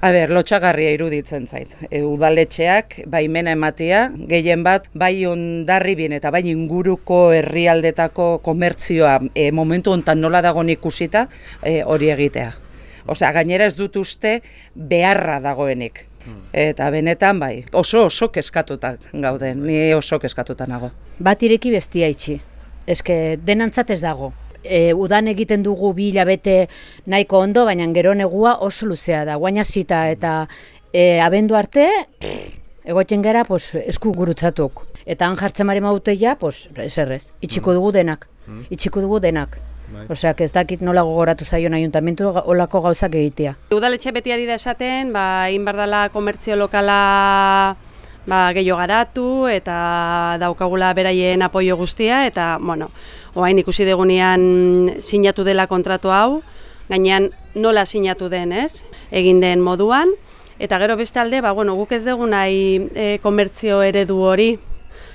A ber, lotxagarria iruditzen zait. E, udaletxeak baimena ematea, gehien bat bai ondarribien eta bai inguruko herrialdetako komertzioa e, momentu hontan nola dagoen ikusita e, hori egitea. Osea, gainera ez dut uste beharra dagoenik. Eta benetan bai, oso oso keskatuta gauden, ni oso keskatuta nago. Bat ireki bestia itxi. Eske denantzat ez dago. E, udan egiten dugu bi hilabete nahiko ondo, baina gero negua oso luzea da. Guaina zita eta e, abendu arte, pff, egotzen gara pues, esku gurutzatuk. Eta han jartzen mare mauteia, pues, eserrez, itxiko dugu denak. Itxiko dugu denak. Osea, ez dakit nola gogoratu zaion ayuntamentu olako gauzak egitea. Udaletxe beti ari da esaten, ba, dela komertzio lokala ba, gehiago garatu eta daukagula beraien apoio guztia eta, bueno, oain ikusi degunean sinatu dela kontratu hau, gainean nola sinatu den, ez? Egin den moduan, eta gero beste alde, ba, bueno, guk ez dugu nahi e, komertzio eredu hori,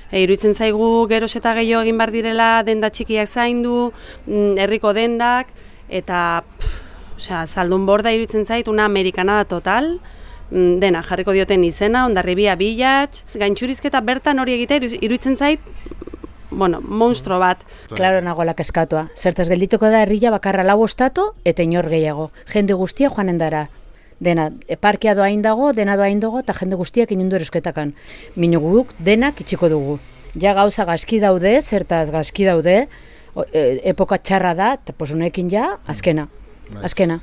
E, iruditzen zaigu geroz eta gehiago egin behar direla denda txikiak zaindu, mm, herriko dendak, eta pff, osea, zaldun borda iruditzen zait, una amerikana da total, dena jarriko dioten izena, ondarribia bilatx, gaintxurizketa bertan hori egitea iru- iruditzen zait, bueno, monstro bat. Claro, nagoela keskatua. Zertaz geldituko da herria bakarra lau ostatu eta inor gehiago. Jende guztia joanen dara. Dena, e, parkea doain dago, dena doain dago, eta jende guztiak inundu erosketakan. Minu guk denak itxiko dugu. Ja gauza gaski daude, zertaz gaski daude, e, epoka txarra da, eta pos honekin ja, azkena. Azkena.